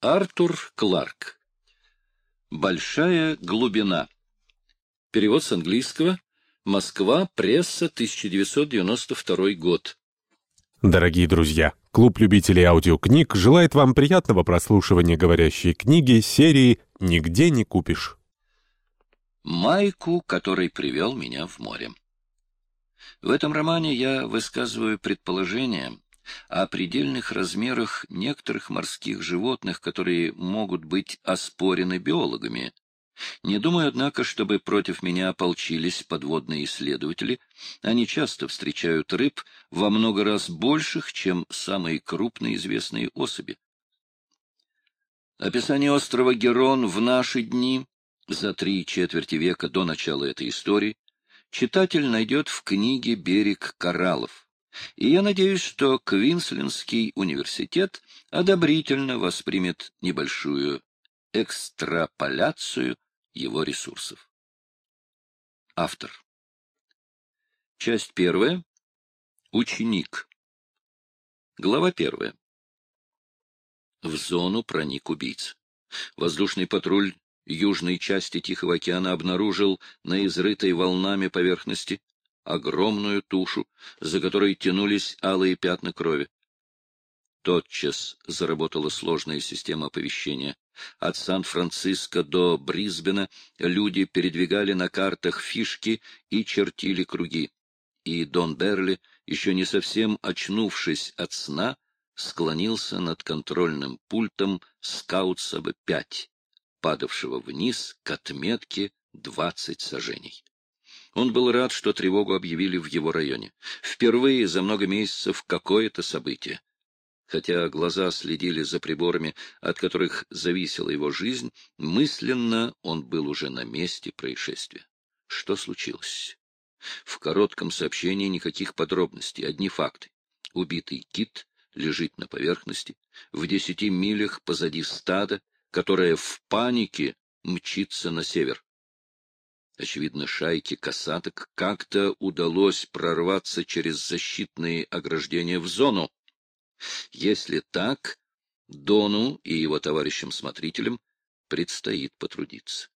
Артур Кларк. Большая глубина. Перевод с английского. Москва. Пресса. 1992 год. Дорогие друзья, клуб любителей аудиокниг желает вам приятного прослушивания говорящей книги серии «Нигде не купишь». Майку, который привел меня в море. В этом романе я высказываю предположение о предельных размерах некоторых морских животных, которые могут быть оспорены биологами. Не думаю, однако, чтобы против меня ополчились подводные исследователи. Они часто встречают рыб во много раз больших, чем самые крупные известные особи. Описание острова Герон в наши дни, за три четверти века до начала этой истории, читатель найдет в книге «Берег кораллов». И я надеюсь, что Квинслендский университет одобрительно воспримет небольшую экстраполяцию его ресурсов. Автор. Часть первая. Ученик. Глава первая. В зону проник убийца. Воздушный патруль южной части Тихого океана обнаружил на изрытой волнами поверхности огромную тушу, за которой тянулись алые пятна крови. Тотчас заработала сложная система оповещения. От Сан-Франциско до Брисбена люди передвигали на картах фишки и чертили круги. И Дон Берли, еще не совсем очнувшись от сна, склонился над контрольным пультом Скаутсаба-5, падавшего вниз к отметке двадцать сажений. Он был рад, что тревогу объявили в его районе. Впервые за много месяцев какое-то событие. Хотя глаза следили за приборами, от которых зависела его жизнь, мысленно он был уже на месте происшествия. Что случилось? В коротком сообщении никаких подробностей, одни факты. Убитый кит лежит на поверхности, в десяти милях позади стада, которое в панике мчится на север. Очевидно, шайке касаток как-то удалось прорваться через защитные ограждения в зону. Если так, Дону и его товарищам-смотрителям предстоит потрудиться.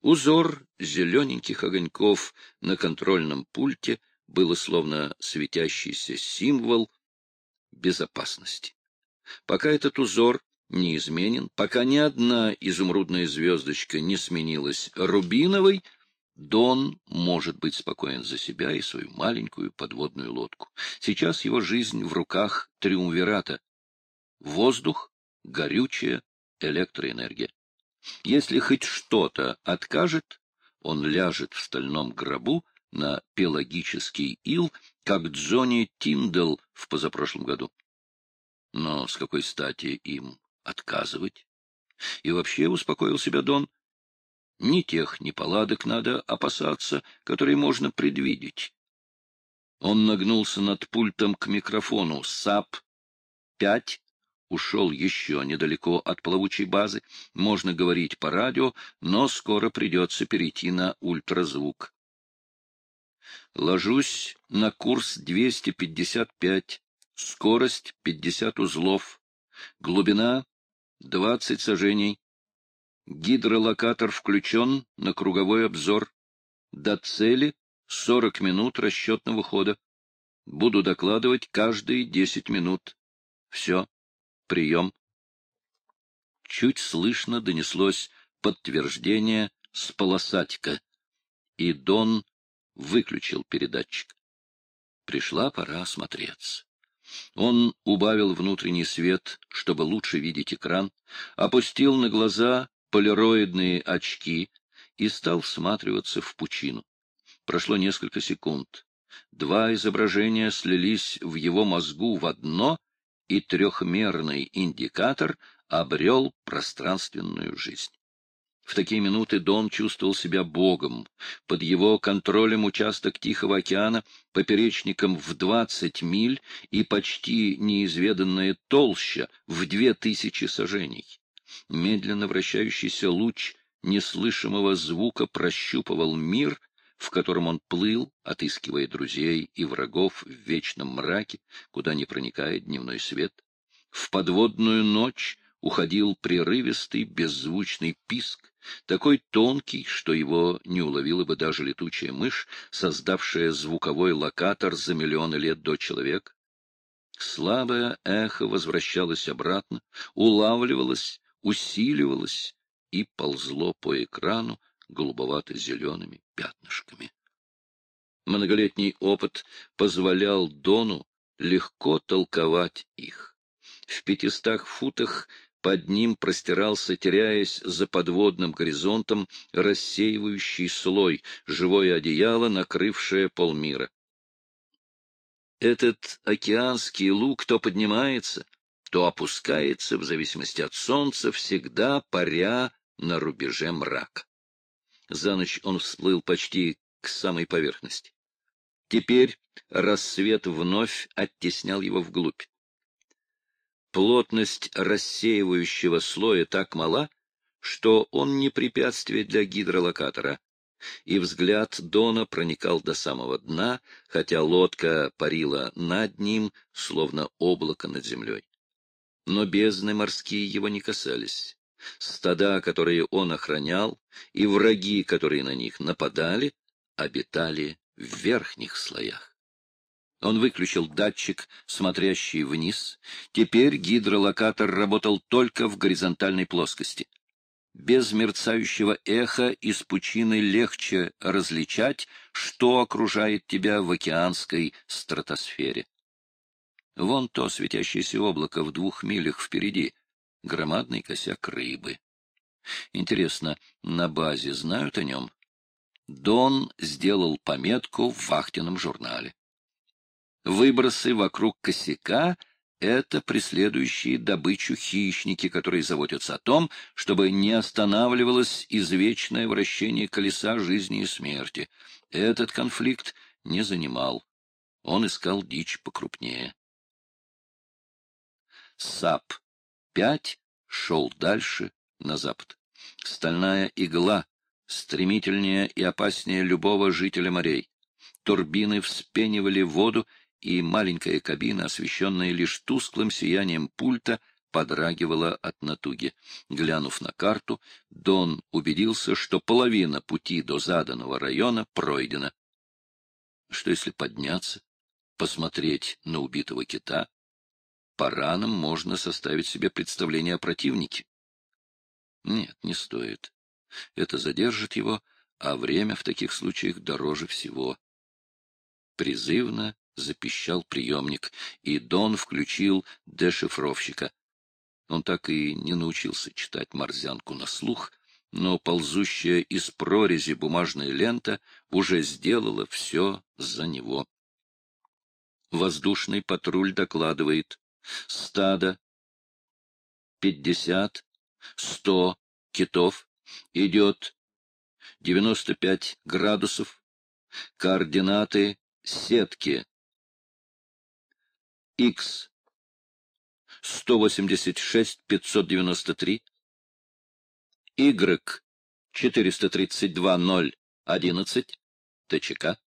Узор зелененьких огоньков на контрольном пульте было словно светящийся символ безопасности. Пока этот узор неизменен, пока ни одна изумрудная звездочка не сменилась рубиновой, Дон может быть спокоен за себя и свою маленькую подводную лодку. Сейчас его жизнь в руках триумвирата. Воздух, горючая, электроэнергия. Если хоть что-то откажет, он ляжет в стальном гробу на пелагический ил, как Джонни Тиндл в позапрошлом году. Но с какой стати им отказывать. И вообще, успокоил себя Дон, не тех неполадок надо опасаться, которые можно предвидеть. Он нагнулся над пультом к микрофону. САП-5 ушел еще недалеко от плавучей базы. Можно говорить по радио, но скоро придется перейти на ультразвук. Ложусь на курс 255, скорость 50 узлов, глубина Двадцать сажений. Гидролокатор включен на круговой обзор. До цели сорок минут расчетного хода. Буду докладывать каждые десять минут. Все. Прием. Чуть слышно донеслось подтверждение с полосатика, и Дон выключил передатчик. Пришла пора осмотреться. Он убавил внутренний свет, чтобы лучше видеть экран, опустил на глаза полироидные очки и стал всматриваться в пучину. Прошло несколько секунд. Два изображения слились в его мозгу в одно, и трехмерный индикатор обрел пространственную жизнь. В такие минуты Дон чувствовал себя богом. Под его контролем участок Тихого океана поперечником в двадцать миль и почти неизведанная толща в две тысячи сажений. Медленно вращающийся луч неслышимого звука прощупывал мир, в котором он плыл, отыскивая друзей и врагов в вечном мраке, куда не проникает дневной свет. В подводную ночь уходил прерывистый, беззвучный писк, такой тонкий, что его не уловила бы даже летучая мышь, создавшая звуковой локатор за миллионы лет до человека. Слабое эхо возвращалось обратно, улавливалось, усиливалось и ползло по экрану голубовато-зелеными пятнышками. Многолетний опыт позволял Дону легко толковать их. В пятистах футах под ним простирался, теряясь за подводным горизонтом, рассеивающий слой, живое одеяло, накрывшее полмира. Этот океанский лук то поднимается, то опускается, в зависимости от солнца, всегда паря на рубеже мрака. За ночь он всплыл почти к самой поверхности. Теперь рассвет вновь оттеснял его вглубь. Плотность рассеивающего слоя так мала, что он не препятствие для гидролокатора, и взгляд Дона проникал до самого дна, хотя лодка парила над ним, словно облако над землей. Но бездны морские его не касались. Стада, которые он охранял, и враги, которые на них нападали, обитали в верхних слоях. Он выключил датчик, смотрящий вниз. Теперь гидролокатор работал только в горизонтальной плоскости. Без мерцающего эха из пучины легче различать, что окружает тебя в океанской стратосфере. Вон то светящееся облако в двух милях впереди, громадный косяк рыбы. Интересно, на базе знают о нем? Дон сделал пометку в вахтенном журнале. Выбросы вокруг косяка — это преследующие добычу хищники, которые заботятся о том, чтобы не останавливалось извечное вращение колеса жизни и смерти. Этот конфликт не занимал. Он искал дичь покрупнее. САП-5 шел дальше, на запад. Стальная игла, стремительнее и опаснее любого жителя морей. Турбины вспенивали воду и маленькая кабина, освещенная лишь тусклым сиянием пульта, подрагивала от натуги. Глянув на карту, Дон убедился, что половина пути до заданного района пройдена. Что если подняться, посмотреть на убитого кита? По ранам можно составить себе представление о противнике. Нет, не стоит. Это задержит его, а время в таких случаях дороже всего. Призывно запищал приемник, и Дон включил дешифровщика. Он так и не научился читать морзянку на слух, но ползущая из прорези бумажная лента уже сделала все за него. Воздушный патруль докладывает. Стадо. Пятьдесят, сто китов. Идет девяносто пять градусов. Координаты сетки X 186 593 Y 432 0 11 ТЧК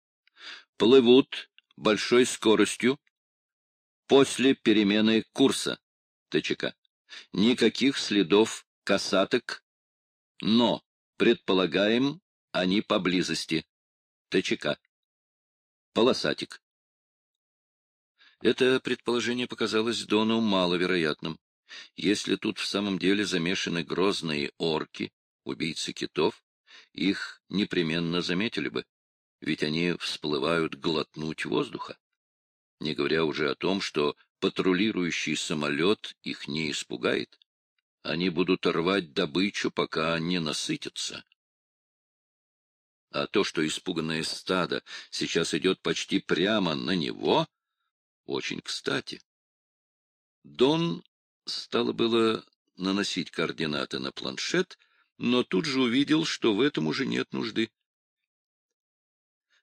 плывут большой скоростью после перемены курса ТЧК. Никаких следов касаток, но, предполагаем, они поблизости. ТЧК. Полосатик. Это предположение показалось Дону маловероятным. Если тут в самом деле замешаны грозные орки, убийцы китов, их непременно заметили бы, ведь они всплывают глотнуть воздуха. Не говоря уже о том, что патрулирующий самолет их не испугает. Они будут рвать добычу, пока не насытятся. А то, что испуганное стадо сейчас идет почти прямо на него, очень кстати. Дон стало было наносить координаты на планшет, но тут же увидел, что в этом уже нет нужды.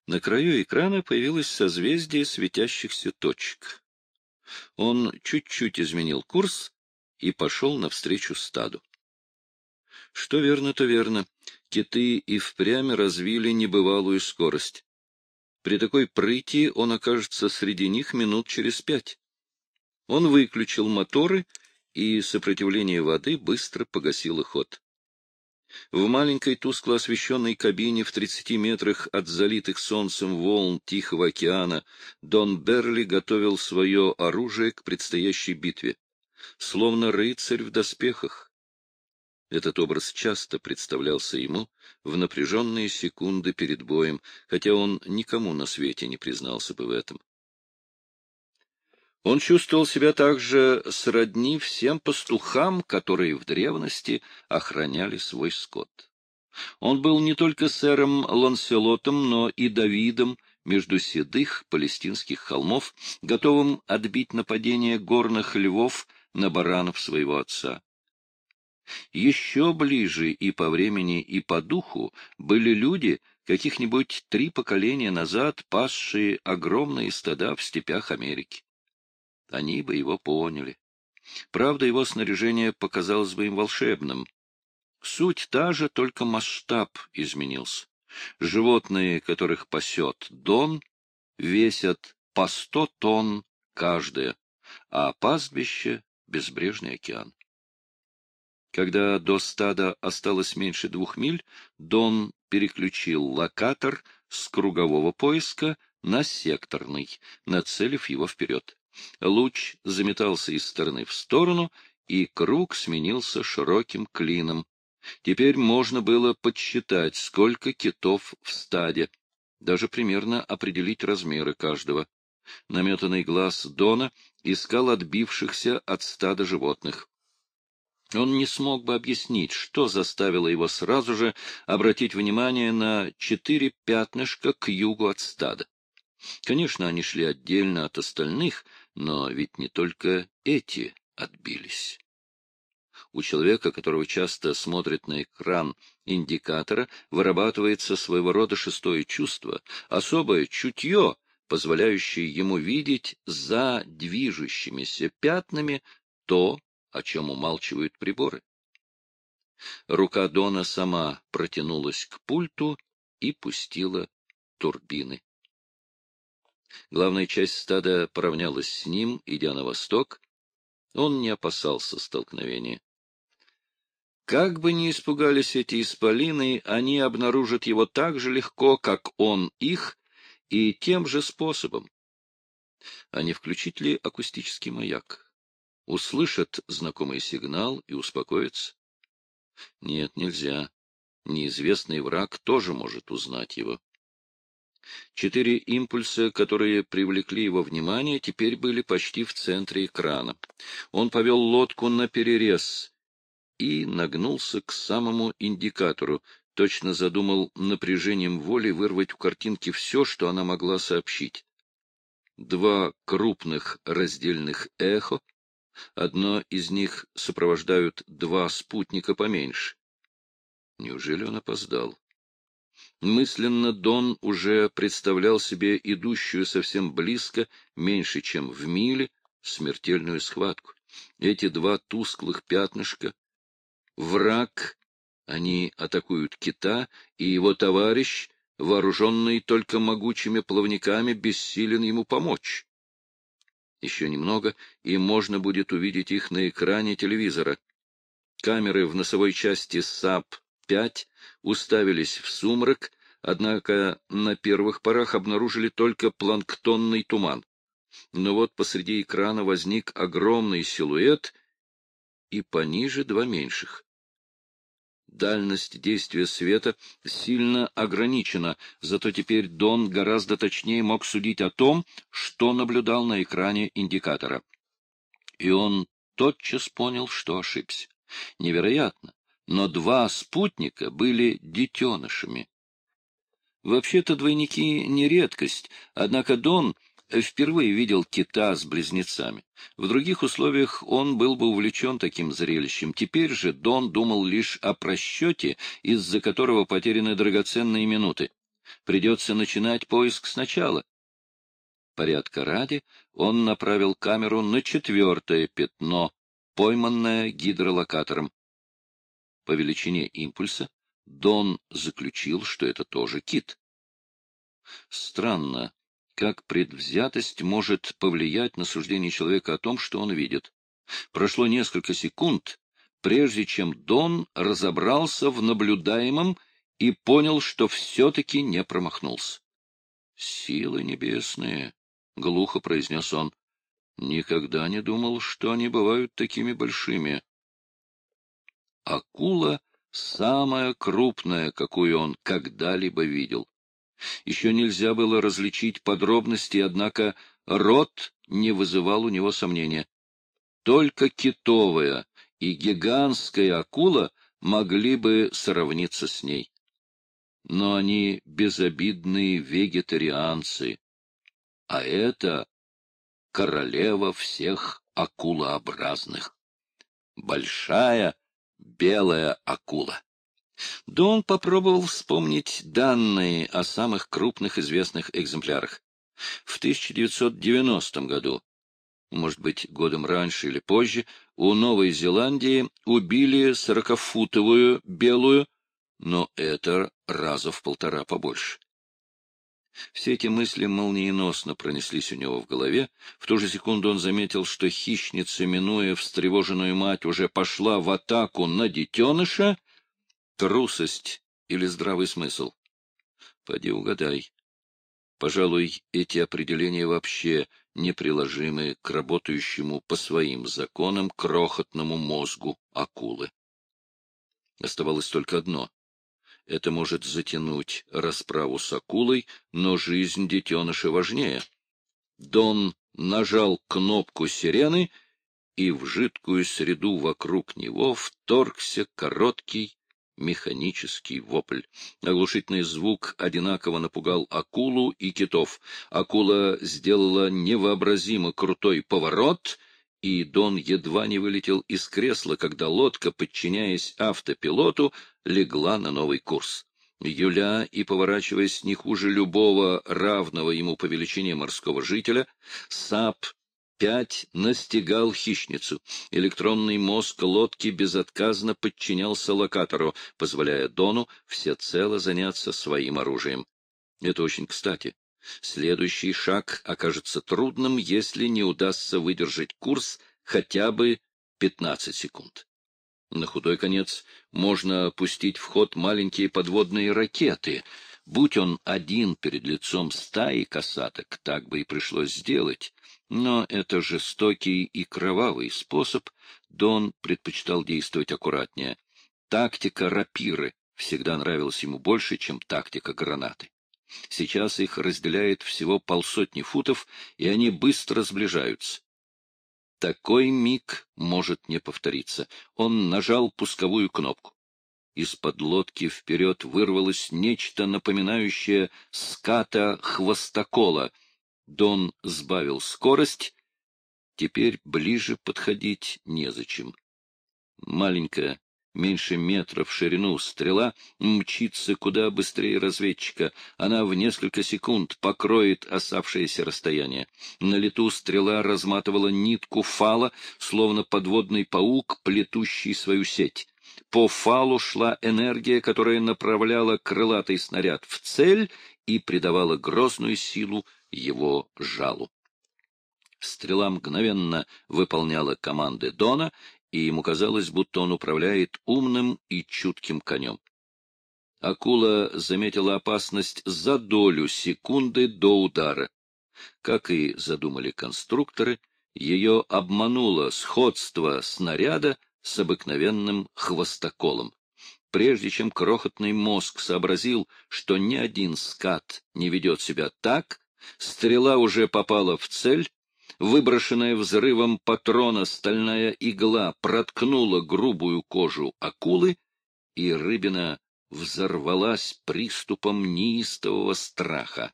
На краю экрана появилось созвездие светящихся точек. Он чуть-чуть изменил курс и пошел навстречу стаду. Что верно, то верно. Киты и впрямь развили небывалую скорость. При такой прыти он окажется среди них минут через пять. Он выключил моторы и сопротивление воды быстро погасило ход. В маленькой тускло освещенной кабине в 30 метрах от залитых солнцем волн Тихого океана Дон Берли готовил свое оружие к предстоящей битве, словно рыцарь в доспехах. Этот образ часто представлялся ему в напряженные секунды перед боем, хотя он никому на свете не признался бы в этом. Он чувствовал себя также сродни всем пастухам, которые в древности охраняли свой скот. Он был не только сэром Ланселотом, но и Давидом между седых палестинских холмов, готовым отбить нападение горных львов на баранов своего отца. Еще ближе и по времени, и по духу были люди, каких-нибудь три поколения назад пасшие огромные стада в степях Америки они бы его поняли. Правда, его снаряжение показалось бы им волшебным. Суть та же, только масштаб изменился. Животные, которых пасет Дон, весят по сто тонн каждое, а пастбище — безбрежный океан. Когда до стада осталось меньше двух миль, Дон переключил локатор с кругового поиска на секторный, нацелив его вперед. Луч заметался из стороны в сторону, и круг сменился широким клином. Теперь можно было подсчитать, сколько китов в стаде, даже примерно определить размеры каждого. Наметанный глаз Дона искал отбившихся от стада животных. Он не смог бы объяснить, что заставило его сразу же обратить внимание на четыре пятнышка к югу от стада. Конечно, они шли отдельно от остальных, но ведь не только эти отбились. У человека, которого часто смотрит на экран индикатора, вырабатывается своего рода шестое чувство, особое чутье, позволяющее ему видеть за движущимися пятнами то, о чем умалчивают приборы. Рука Дона сама протянулась к пульту и пустила турбины. Главная часть стада поравнялась с ним, идя на восток. Он не опасался столкновения. Как бы ни испугались эти исполины, они обнаружат его так же легко, как он их, и тем же способом. А не включить ли акустический маяк? Услышат знакомый сигнал и успокоятся? Нет, нельзя. Неизвестный враг тоже может узнать его. Четыре импульса, которые привлекли его внимание, теперь были почти в центре экрана. Он повел лодку на перерез и нагнулся к самому индикатору, точно задумал напряжением воли вырвать у картинки все, что она могла сообщить. Два крупных раздельных эхо, одно из них сопровождают два спутника поменьше. Неужели он опоздал? Мысленно Дон уже представлял себе идущую совсем близко, меньше чем в миле, смертельную схватку. Эти два тусклых пятнышка — враг, они атакуют кита, и его товарищ, вооруженный только могучими плавниками, бессилен ему помочь. Еще немного, и можно будет увидеть их на экране телевизора. Камеры в носовой части САП-5 уставились в сумрак, однако на первых порах обнаружили только планктонный туман. Но вот посреди экрана возник огромный силуэт и пониже два меньших. Дальность действия света сильно ограничена, зато теперь Дон гораздо точнее мог судить о том, что наблюдал на экране индикатора. И он тотчас понял, что ошибся. Невероятно, но два спутника были детенышами. Вообще-то двойники не редкость, однако Дон впервые видел кита с близнецами. В других условиях он был бы увлечен таким зрелищем. Теперь же Дон думал лишь о просчете, из-за которого потеряны драгоценные минуты. Придется начинать поиск сначала. Порядка ради он направил камеру на четвертое пятно, пойманное гидролокатором. По величине импульса Дон заключил, что это тоже кит. Странно, как предвзятость может повлиять на суждение человека о том, что он видит. Прошло несколько секунд, прежде чем Дон разобрался в наблюдаемом и понял, что все-таки не промахнулся. — Силы небесные! — глухо произнес он. — Никогда не думал, что они бывают такими большими. Акула — самая крупная, какую он когда-либо видел. Еще нельзя было различить подробности, однако рот не вызывал у него сомнения. Только китовая и гигантская акула могли бы сравниться с ней. Но они безобидные вегетарианцы, а это королева всех акулообразных. Большая белая акула. Дон попробовал вспомнить данные о самых крупных известных экземплярах. В 1990 году, может быть, годом раньше или позже, у Новой Зеландии убили сорокафутовую белую, но это раза в полтора побольше. Все эти мысли молниеносно пронеслись у него в голове. В ту же секунду он заметил, что хищница, минуя встревоженную мать, уже пошла в атаку на детеныша. Трусость или здравый смысл? Поди угадай. Пожалуй, эти определения вообще неприложимы к работающему по своим законам крохотному мозгу акулы. Оставалось только одно это может затянуть расправу с акулой, но жизнь детеныша важнее. Дон нажал кнопку сирены, и в жидкую среду вокруг него вторгся короткий механический вопль. Оглушительный звук одинаково напугал акулу и китов. Акула сделала невообразимо крутой поворот — и Дон едва не вылетел из кресла, когда лодка, подчиняясь автопилоту, легла на новый курс. Юля и поворачиваясь не хуже любого равного ему по величине морского жителя, САП-5 настигал хищницу. Электронный мозг лодки безотказно подчинялся локатору, позволяя Дону всецело заняться своим оружием. Это очень кстати. Следующий шаг окажется трудным, если не удастся выдержать курс хотя бы 15 секунд. На худой конец можно пустить в ход маленькие подводные ракеты. Будь он один перед лицом стаи касаток, так бы и пришлось сделать. Но это жестокий и кровавый способ, Дон предпочитал действовать аккуратнее. Тактика рапиры всегда нравилась ему больше, чем тактика гранаты. Сейчас их разделяет всего полсотни футов, и они быстро сближаются. Такой миг может не повториться. Он нажал пусковую кнопку. Из-под лодки вперед вырвалось нечто напоминающее ската хвостокола. Дон сбавил скорость. Теперь ближе подходить незачем. Маленькая, меньше метра в ширину, стрела мчится куда быстрее разведчика. Она в несколько секунд покроет осавшееся расстояние. На лету стрела разматывала нитку фала, словно подводный паук, плетущий свою сеть. По фалу шла энергия, которая направляла крылатый снаряд в цель и придавала грозную силу его жалу. Стрела мгновенно выполняла команды Дона, и ему казалось, будто он управляет умным и чутким конем. Акула заметила опасность за долю секунды до удара. Как и задумали конструкторы, ее обмануло сходство снаряда с обыкновенным хвостоколом. Прежде чем крохотный мозг сообразил, что ни один скат не ведет себя так, стрела уже попала в цель Выброшенная взрывом патрона стальная игла проткнула грубую кожу акулы, и рыбина взорвалась приступом неистового страха.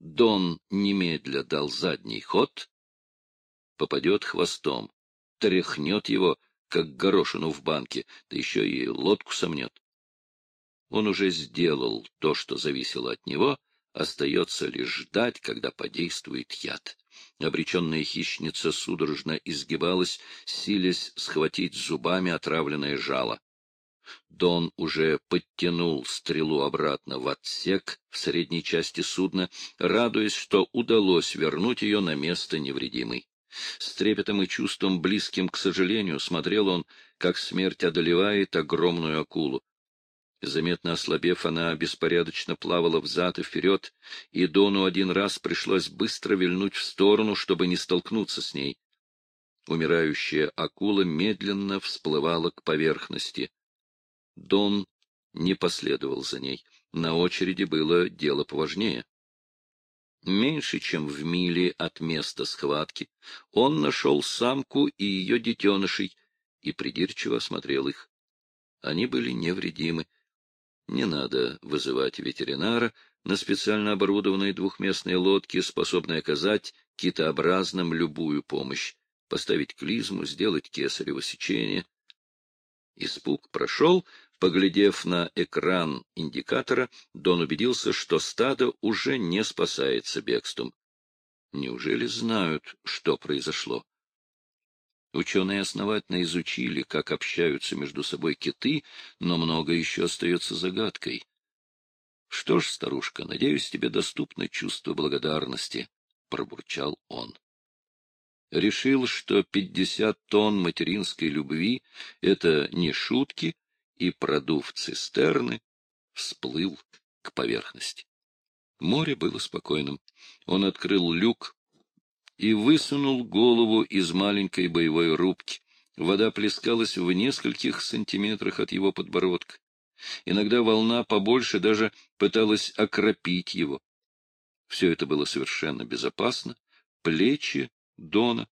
Дон немедля дал задний ход, попадет хвостом, тряхнет его, как горошину в банке, да еще и лодку сомнет. Он уже сделал то, что зависело от него, остается лишь ждать, когда подействует яд. Обреченная хищница судорожно изгибалась, силясь схватить зубами отравленное жало. Дон уже подтянул стрелу обратно в отсек в средней части судна, радуясь, что удалось вернуть ее на место невредимой. С трепетом и чувством, близким к сожалению, смотрел он, как смерть одолевает огромную акулу. Заметно ослабев, она беспорядочно плавала взад и вперед, и Дону один раз пришлось быстро вильнуть в сторону, чтобы не столкнуться с ней. Умирающая акула медленно всплывала к поверхности. Дон не последовал за ней. На очереди было дело поважнее. Меньше, чем в миле от места схватки, он нашел самку и ее детенышей и придирчиво осмотрел их. Они были невредимы. Не надо вызывать ветеринара на специально оборудованной двухместной лодке, способной оказать китообразным любую помощь, поставить клизму, сделать кесарево сечение. Испуг прошел, Поглядев на экран индикатора, Дон убедился, что стадо уже не спасается бегством. Неужели знают, что произошло? Ученые основательно изучили, как общаются между собой киты, но много еще остается загадкой. — Что ж, старушка, надеюсь, тебе доступно чувство благодарности, — пробурчал он. Решил, что пятьдесят тонн материнской любви — это не шутки, и, продув цистерны, всплыл к поверхности. Море было спокойным. Он открыл люк и высунул голову из маленькой боевой рубки. Вода плескалась в нескольких сантиметрах от его подбородка. Иногда волна побольше даже пыталась окропить его. Все это было совершенно безопасно. Плечи Дона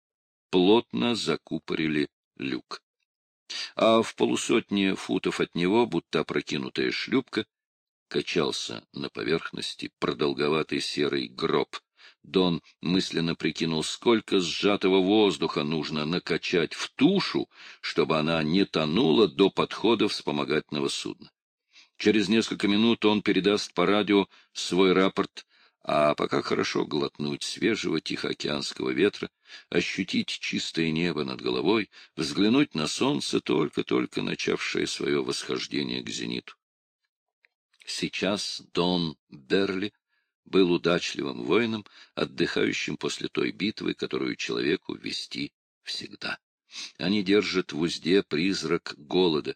плотно закупорили люк а в полусотне футов от него, будто опрокинутая шлюпка, качался на поверхности продолговатый серый гроб. Дон мысленно прикинул, сколько сжатого воздуха нужно накачать в тушу, чтобы она не тонула до подхода вспомогательного судна. Через несколько минут он передаст по радио свой рапорт а пока хорошо глотнуть свежего тихоокеанского ветра, ощутить чистое небо над головой, взглянуть на солнце, только-только начавшее свое восхождение к зениту. Сейчас Дон Берли был удачливым воином, отдыхающим после той битвы, которую человеку вести всегда. Они держат в узде призрак голода,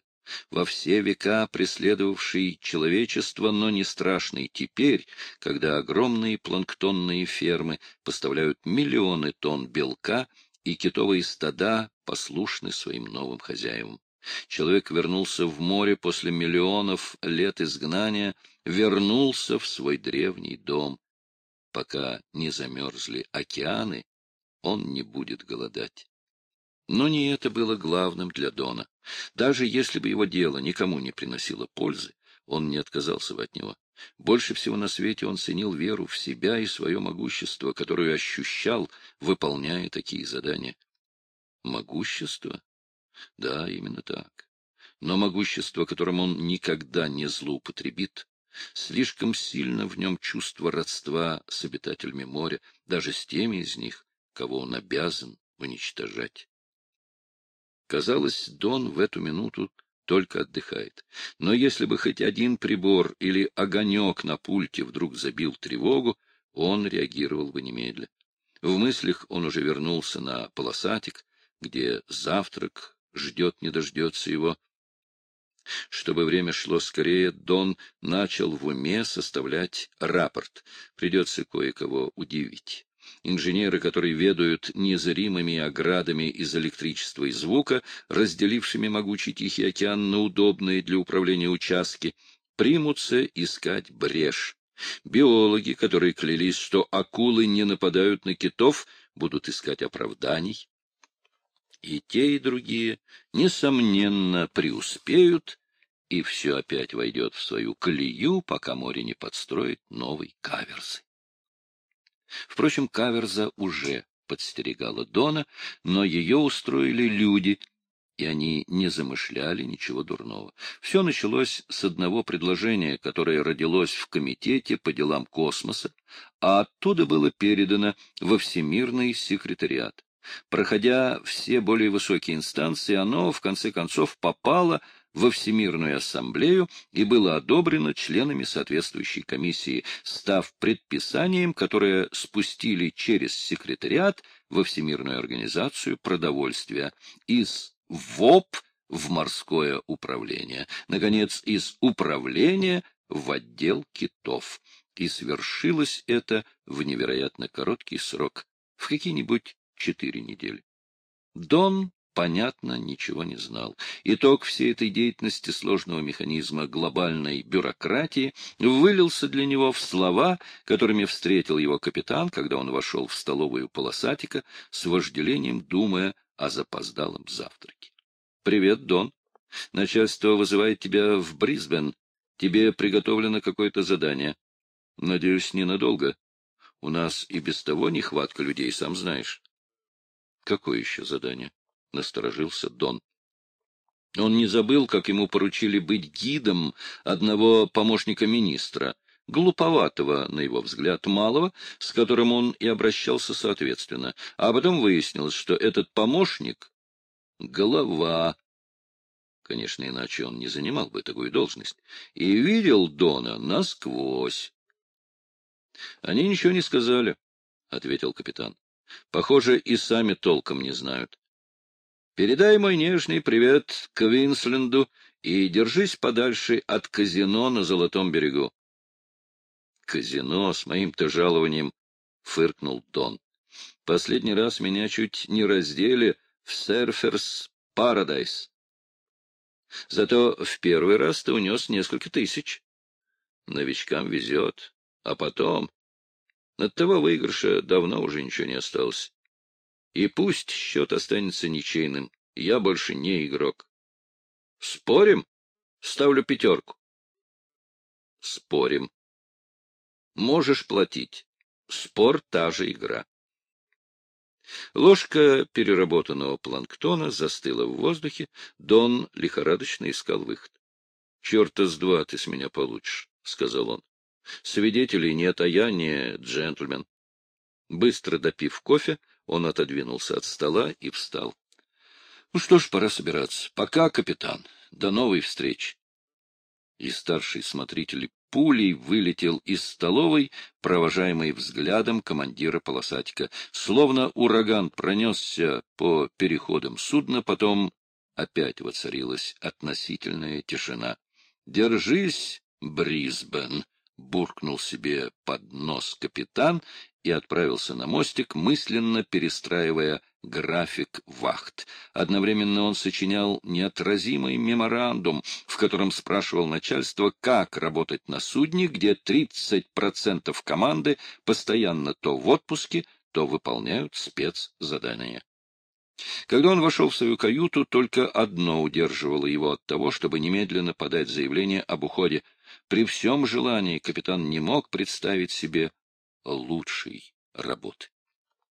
во все века преследовавший человечество, но не страшный теперь, когда огромные планктонные фермы поставляют миллионы тонн белка, и китовые стада послушны своим новым хозяевам. Человек вернулся в море после миллионов лет изгнания, вернулся в свой древний дом. Пока не замерзли океаны, он не будет голодать. Но не это было главным для Дона. Даже если бы его дело никому не приносило пользы, он не отказался бы от него. Больше всего на свете он ценил веру в себя и свое могущество, которое ощущал, выполняя такие задания. Могущество? Да, именно так. Но могущество, которым он никогда не злоупотребит, слишком сильно в нем чувство родства с обитателями моря, даже с теми из них, кого он обязан уничтожать. Казалось, Дон в эту минуту только отдыхает. Но если бы хоть один прибор или огонек на пульте вдруг забил тревогу, он реагировал бы немедля. В мыслях он уже вернулся на полосатик, где завтрак ждет не дождется его. Чтобы время шло скорее, Дон начал в уме составлять рапорт. Придется кое-кого удивить. Инженеры, которые ведают незримыми оградами из электричества и звука, разделившими могучий Тихий океан на удобные для управления участки, примутся искать брешь. Биологи, которые клялись, что акулы не нападают на китов, будут искать оправданий. И те, и другие, несомненно, преуспеют, и все опять войдет в свою колею, пока море не подстроит новый каверзы. Впрочем, каверза уже подстерегала Дона, но ее устроили люди, и они не замышляли ничего дурного. Все началось с одного предложения, которое родилось в Комитете по делам космоса, а оттуда было передано во Всемирный секретариат. Проходя все более высокие инстанции, оно, в конце концов, попало во Всемирную ассамблею и было одобрено членами соответствующей комиссии, став предписанием, которое спустили через секретариат во Всемирную организацию продовольствия из ВОП в морское управление, наконец, из управления в отдел китов. И свершилось это в невероятно короткий срок, в какие-нибудь четыре недели. Дон, понятно, ничего не знал. Итог всей этой деятельности сложного механизма глобальной бюрократии вылился для него в слова, которыми встретил его капитан, когда он вошел в столовую полосатика, с вожделением думая о запоздалом завтраке. — Привет, Дон. Начальство вызывает тебя в Брисбен. Тебе приготовлено какое-то задание. Надеюсь, ненадолго. У нас и без того нехватка людей, сам знаешь. Какое еще задание? — насторожился Дон. Он не забыл, как ему поручили быть гидом одного помощника министра, глуповатого, на его взгляд, малого, с которым он и обращался соответственно. А потом выяснилось, что этот помощник — голова. Конечно, иначе он не занимал бы такую должность. И видел Дона насквозь. — Они ничего не сказали, — ответил капитан. Похоже, и сами толком не знают. Передай мой нежный привет Квинсленду и держись подальше от казино на Золотом берегу. Казино с моим-то жалованием, — фыркнул Дон. Последний раз меня чуть не раздели в Серферс Парадайз. Зато в первый раз ты унес несколько тысяч. Новичкам везет, а потом от того выигрыша давно уже ничего не осталось. И пусть счет останется ничейным, я больше не игрок. Спорим? Ставлю пятерку. Спорим. Можешь платить. Спор — та же игра. Ложка переработанного планктона застыла в воздухе, Дон лихорадочно искал выход. — Черта с два ты с меня получишь, — сказал он. Свидетелей нет, а я не джентльмен. Быстро допив кофе, он отодвинулся от стола и встал. — Ну что ж, пора собираться. Пока, капитан. До новой встречи. И старший смотритель пулей вылетел из столовой, провожаемый взглядом командира полосатика. Словно ураган пронесся по переходам судна, потом опять воцарилась относительная тишина. — Держись, Брисбен! буркнул себе под нос капитан и отправился на мостик, мысленно перестраивая график вахт. Одновременно он сочинял неотразимый меморандум, в котором спрашивал начальство, как работать на судне, где 30% команды постоянно то в отпуске, то выполняют спецзадания. Когда он вошел в свою каюту, только одно удерживало его от того, чтобы немедленно подать заявление об уходе — при всем желании капитан не мог представить себе лучшей работы.